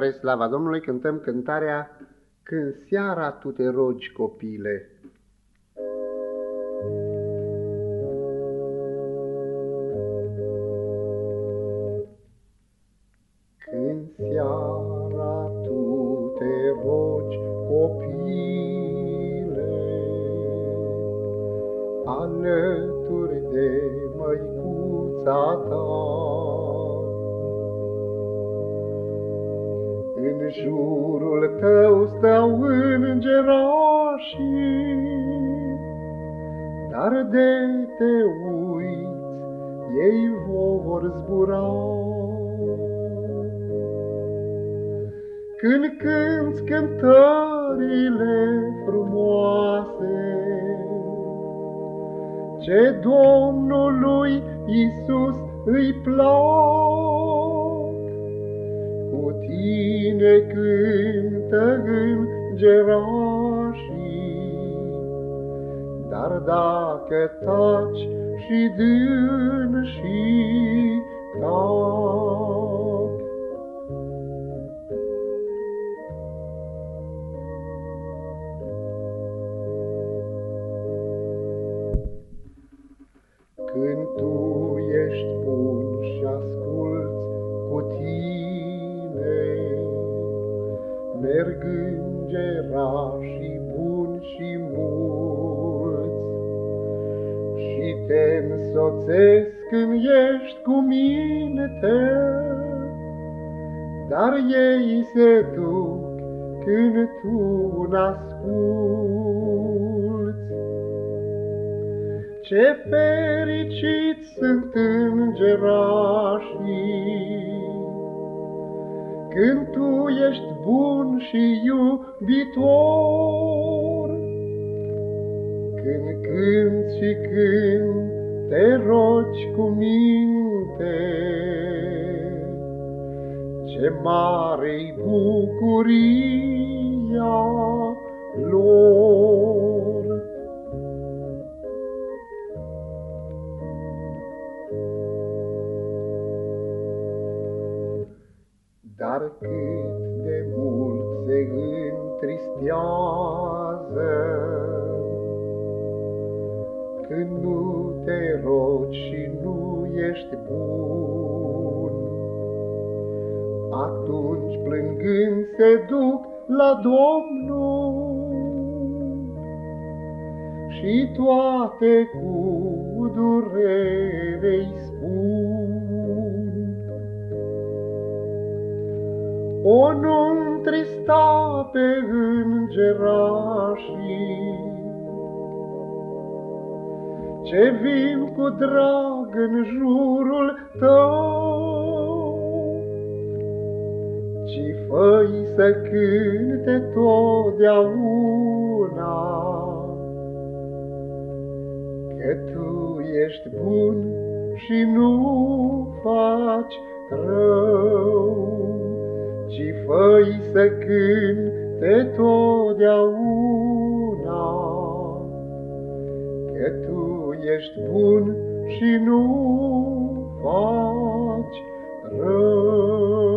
Spre slava Domnului cântăm cântarea Când seara tu te rogi, copile. Când seara tu te rogi, copile, alături de măicuța ta, În jurul tău stau îngerașii, Dar de te uiți, ei vor zbura. Când cânți cântările frumoase, Ce Domnului Iisus îi plac, tine cântă îngerașii, Dar dacă taci și dânsii tac. Merg îngerașii buni și mulți și te însoțesc când ești cu minte, dar ei se duc când tu n-asculți. Ce fericiți sunt îngerașii, când tu ești bun și iubitor. Când cânti și când te rogi cu minte, ce mare-i bucuria lor. Dar cât de mult se întristează. Când nu te rogi și nu ești bun, Atunci plângând se duc la Domnul. Și toate cu durere O, nu trista pe îngerașii, Ce vin cu drag în jurul tău, Ci făi să cânte totdeauna, Că tu ești bun și nu faci rău și făi să cânte totdeauna, Că tu ești bun și nu faci rău.